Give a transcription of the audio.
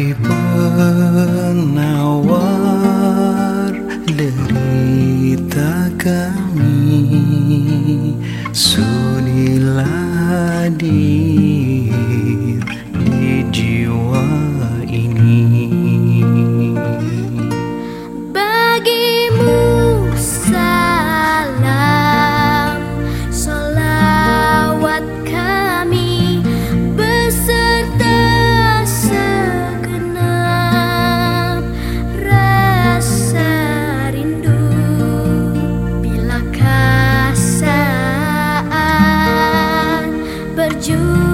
Duhai penawar derita kami. Sunilah dir you.